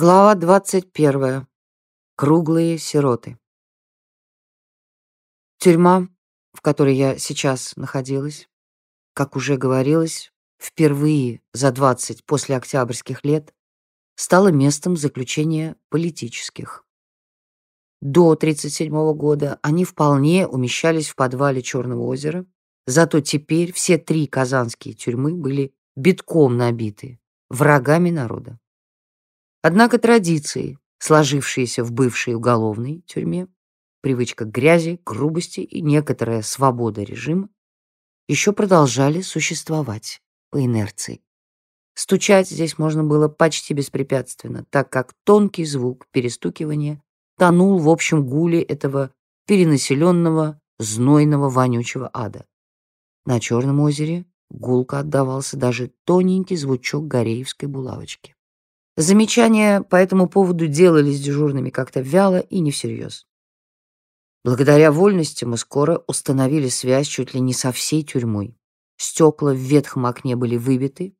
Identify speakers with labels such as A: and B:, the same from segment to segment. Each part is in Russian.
A: Глава 21. Круглые сироты. Тюрьма, в которой я сейчас находилась, как уже говорилось, впервые за 20 после октябрьских лет стала местом заключения политических. До 1937 года они вполне умещались в подвале Черного озера, зато теперь все три казанские тюрьмы были битком набиты врагами народа. Однако традиции, сложившиеся в бывшей уголовной тюрьме, привычка к грязи, грубости и некоторая свобода режима, еще продолжали существовать по инерции. Стучать здесь можно было почти беспрепятственно, так как тонкий звук перестукивания тонул в общем гуле этого перенаселенного, знойного, вонючего ада. На Черном озере гулко отдавался даже тоненький звучок Гореевской булавочки. Замечания по этому поводу делались дежурными как-то вяло и не всерьез. Благодаря вольности мы скоро установили связь чуть ли не со всей тюрьмой. Стекла в ветхом окне были выбиты,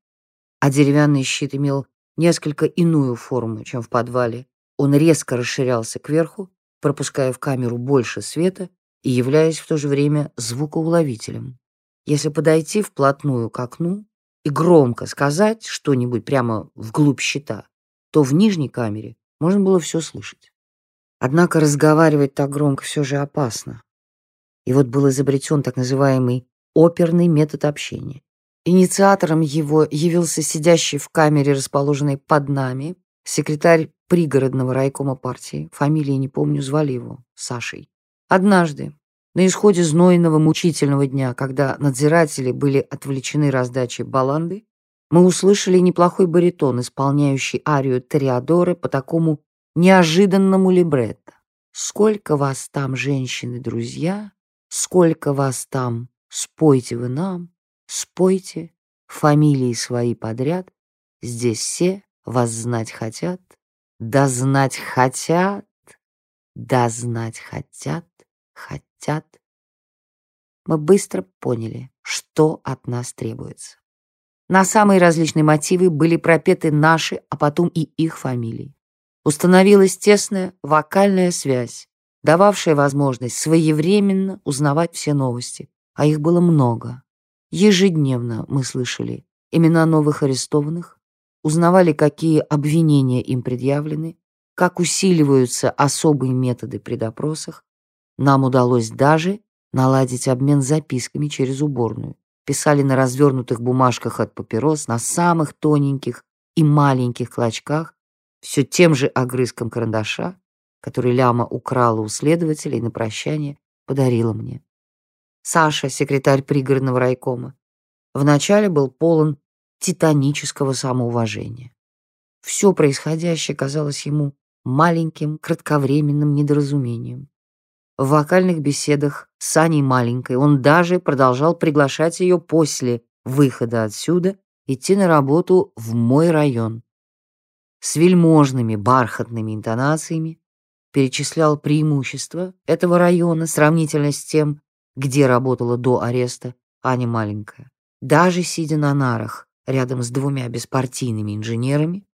A: а деревянный щит имел несколько иную форму, чем в подвале. Он резко расширялся кверху, пропуская в камеру больше света и являясь в то же время звукоуловителем. Если подойти вплотную к окну, и громко сказать что-нибудь прямо вглубь щита, то в нижней камере можно было все слышать. Однако разговаривать так громко все же опасно. И вот был изобретен так называемый оперный метод общения. Инициатором его явился сидящий в камере, расположенной под нами, секретарь пригородного райкома партии, фамилии не помню, звали его Сашей. Однажды, на исходе знойного мучительного дня, когда надзиратели были отвлечены раздачей баланды, мы услышали неплохой баритон, исполняющий арию Тореадора по такому неожиданному либретто. «Сколько вас там, женщины, друзья, сколько вас там, спойте вы нам, спойте, фамилии свои подряд, здесь все вас знать хотят, да знать хотят, да знать хотят, хотят». Мы быстро поняли, что от нас требуется. На самые различные мотивы были пропеты наши, а потом и их фамилии. Установилась тесная вокальная связь, дававшая возможность своевременно узнавать все новости, а их было много. Ежедневно мы слышали имена новых арестованных, узнавали, какие обвинения им предъявлены, как усиливаются особые методы при допросах. Нам удалось даже наладить обмен записками через уборную писали на развернутых бумажках от папирос, на самых тоненьких и маленьких клочках, все тем же огрызком карандаша, который Ляма украла у следователя и на прощание подарила мне. Саша, секретарь пригородного райкома, вначале был полон титанического самоуважения. Все происходящее казалось ему маленьким, кратковременным недоразумением. В вокальных беседах с Аней Маленькой он даже продолжал приглашать ее после выхода отсюда идти на работу в мой район. С вельможными бархатными интонациями перечислял преимущества этого района сравнительно с тем, где работала до ареста Аня Маленькая. Даже сидя на нарах рядом с двумя беспартийными инженерами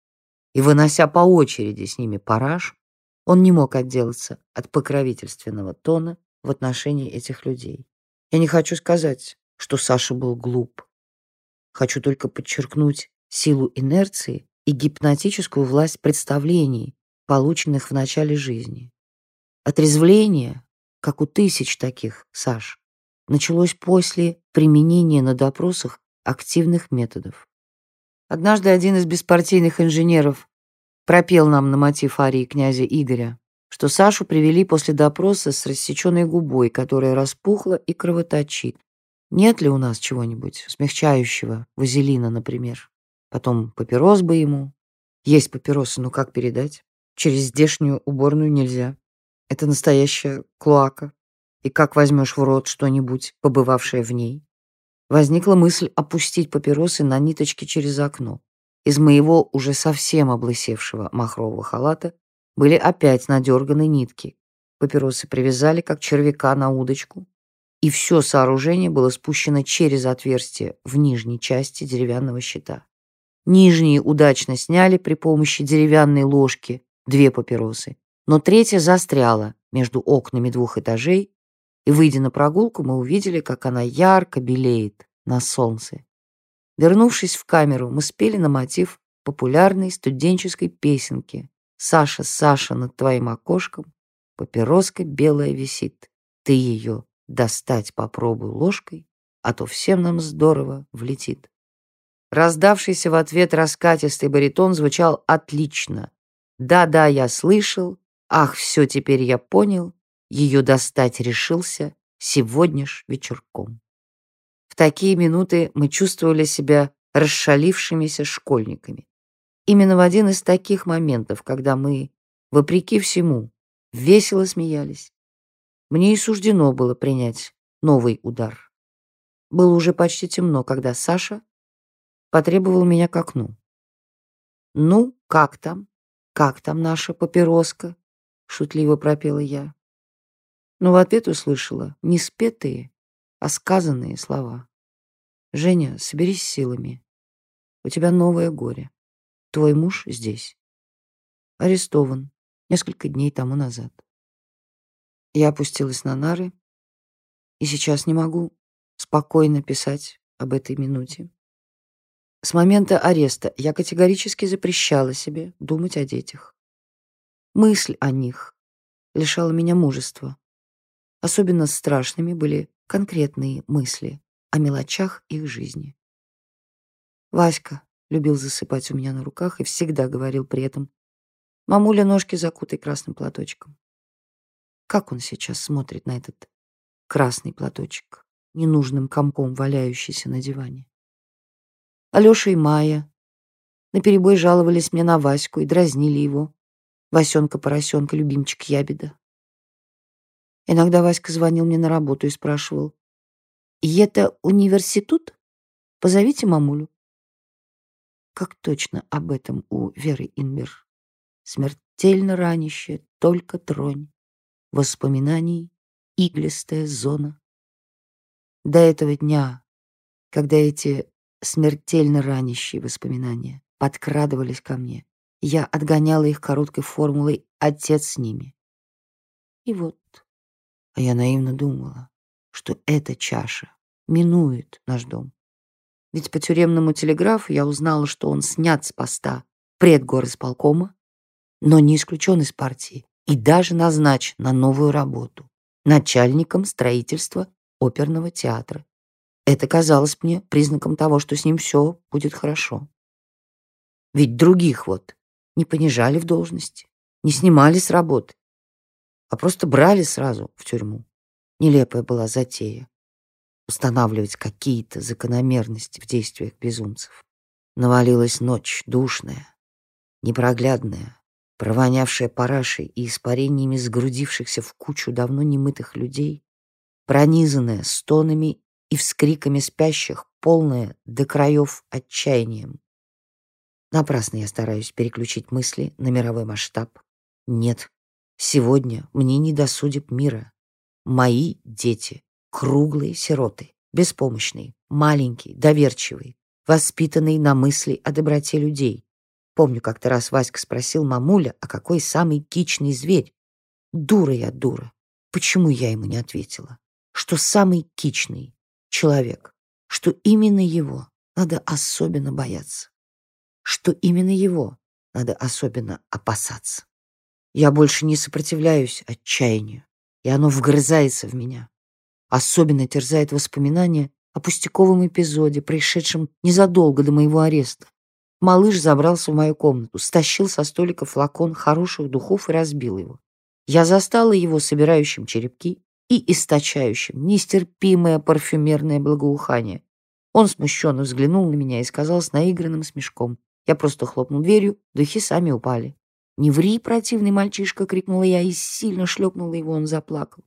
A: и вынося по очереди с ними параж, он не мог отделаться от покровительственного тона в отношении этих людей. Я не хочу сказать, что Саша был глуп. Хочу только подчеркнуть силу инерции и гипнотическую власть представлений, полученных в начале жизни. Отрезвление, как у тысяч таких, Саш, началось после применения на допросах активных методов. Однажды один из беспартийных инженеров пропел нам на мотив арии князя Игоря, что Сашу привели после допроса с рассеченной губой, которая распухла и кровоточит. Нет ли у нас чего-нибудь смягчающего, вазелина, например? Потом папирос бы ему. Есть папиросы, но как передать? Через здешнюю уборную нельзя. Это настоящая клоака. И как возьмешь в рот что-нибудь, побывавшее в ней? Возникла мысль опустить папиросы на ниточки через окно. Из моего уже совсем облысевшего махрового халата были опять надерганы нитки. Папиросы привязали, как червяка, на удочку, и все сооружение было спущено через отверстие в нижней части деревянного щита. Нижние удачно сняли при помощи деревянной ложки две папиросы, но третья застряла между окнами двух этажей, и, выйдя на прогулку, мы увидели, как она ярко белеет на солнце. Вернувшись в камеру, мы спели на мотив популярной студенческой песенки «Саша, Саша, над твоим окошком папироска белая висит, ты ее достать попробуй ложкой, а то всем нам здорово влетит». Раздавшийся в ответ раскатистый баритон звучал отлично. «Да-да, я слышал. Ах, все теперь я понял. Ее достать решился сегодня вечерком». Такие минуты мы чувствовали себя расшалившимися школьниками. Именно в один из таких моментов, когда мы, вопреки всему, весело смеялись, мне и суждено было принять новый удар. Было уже почти темно, когда Саша потребовал меня к окну. «Ну, как там? Как там наша папироска?» — шутливо пропела я. Но в ответ услышала не спетые, а сказанные слова. «Женя, соберись силами. У тебя новое горе. Твой муж здесь. Арестован несколько дней тому назад. Я опустилась на нары и сейчас не могу спокойно писать об этой минуте. С момента ареста я категорически запрещала себе думать о детях. Мысль о них лишала меня мужества. Особенно страшными были конкретные мысли о мелочах их жизни. Васька любил засыпать у меня на руках и всегда говорил при этом «Мамуля, ножки закутай красным платочком». Как он сейчас смотрит на этот красный платочек, ненужным комком валяющийся на диване? Алёша и Майя наперебой жаловались мне на Ваську и дразнили его. Васенка-поросенка, любимчик ябеда. Иногда Васька звонил мне на работу и спрашивал, «И это университут? Позовите мамулю». Как точно об этом у Веры Инбер? Смертельно ранящая, только тронь. Воспоминаний иглистая зона. До этого дня, когда эти смертельно ранящие воспоминания подкрадывались ко мне. Я отгоняла их короткой формулой «отец с ними». И вот, а я наивно думала, что эта чаша минует наш дом. Ведь по тюремному телеграфу я узнала, что он снят с поста предгорисполкома, но не исключен из партии и даже назначен на новую работу начальником строительства оперного театра это казалось мне признаком того, что с ним все будет хорошо. Ведь других вот не понижали в должности, не снимали с работы, а просто брали сразу в тюрьму. Нелепая была затея устанавливать какие-то закономерности в действиях безумцев. Навалилась ночь душная, непроглядная, провонявшая парашей и испарениями сгрудившихся в кучу давно немытых людей, пронизанная стонами и вскриками спящих, полное до краев отчаянием. Напрасно я стараюсь переключить мысли на мировой масштаб. Нет, сегодня мне не досудеб мира. Мои дети — круглые сироты, беспомощные, маленькие, доверчивые, воспитанные на мысли о доброте людей. Помню, как-то раз Васька спросил мамуля, а какой самый кичный зверь. Дура я, дура. Почему я ему не ответила? Что самый кичный человек, что именно его надо особенно бояться, что именно его надо особенно опасаться. Я больше не сопротивляюсь отчаянию, и оно вгрызается в меня. Особенно терзает воспоминания о пустяковом эпизоде, происшедшем незадолго до моего ареста. Малыш забрался в мою комнату, стащил со столика флакон хороших духов и разбил его. Я застала его собирающим черепки и источающим нестерпимое парфюмерное благоухание. Он смущенно взглянул на меня и сказал с наигранным смешком. Я просто хлопнул дверью, духи сами упали. «Не ври, противный мальчишка!» — крикнула я и сильно шлепнула его, он заплакал.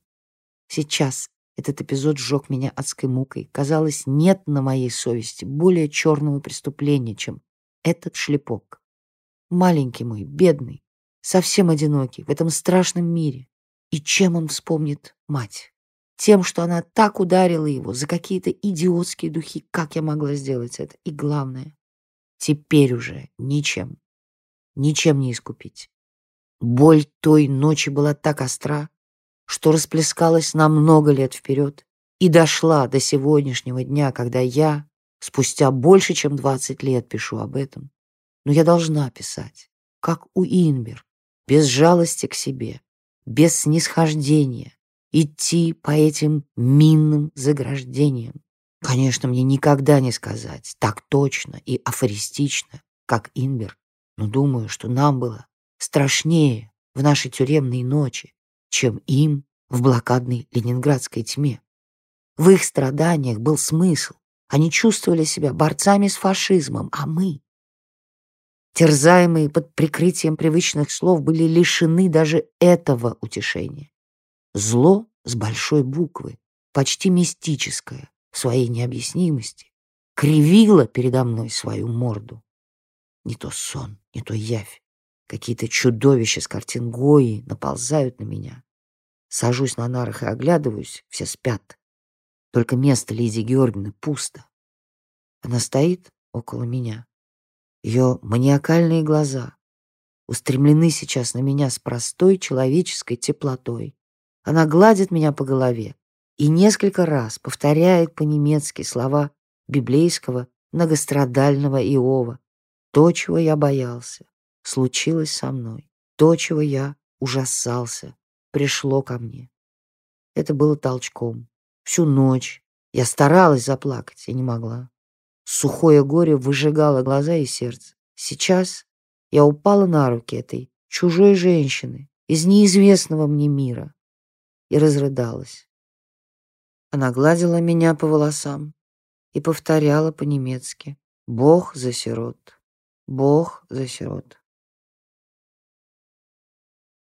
A: Сейчас этот эпизод сжег меня адской мукой. Казалось, нет на моей совести более черного преступления, чем этот шлепок. Маленький мой, бедный, совсем одинокий в этом страшном мире. И чем он вспомнит мать? Тем, что она так ударила его за какие-то идиотские духи. Как я могла сделать это? И главное, теперь уже ничем, ничем не искупить. Боль той ночи была так остра, что расплескалась на много лет вперед и дошла до сегодняшнего дня, когда я, спустя больше, чем 20 лет, пишу об этом. Но я должна писать, как у Инбер, без жалости к себе, без снисхождения, идти по этим минным заграждениям. Конечно, мне никогда не сказать так точно и афористично, как Инбер, но думаю, что нам было страшнее в нашей тюремной ночи, чем им в блокадной ленинградской тьме. В их страданиях был смысл. Они чувствовали себя борцами с фашизмом, а мы, терзаемые под прикрытием привычных слов, были лишены даже этого утешения. Зло с большой буквы, почти мистическое в своей необъяснимости, кривило передо мной свою морду. Не то сон, не то явь. Какие-то чудовища с картин Гои наползают на меня. Сажусь на нарах и оглядываюсь, все спят. Только место Лидии Георгиевны пусто. Она стоит около меня. Ее маниакальные глаза устремлены сейчас на меня с простой человеческой теплотой. Она гладит меня по голове и несколько раз повторяет по-немецки слова библейского многострадального Иова. То, чего я боялся, случилось со мной. То, чего я ужасался, пришло ко мне. Это было толчком. Всю ночь я старалась заплакать и не могла. Сухое горе выжигало глаза и сердце. Сейчас я упала на руки этой чужой женщины из неизвестного мне мира и разрыдалась. Она гладила меня по волосам и повторяла по-немецки «Бог за сирот, Бог за сирот».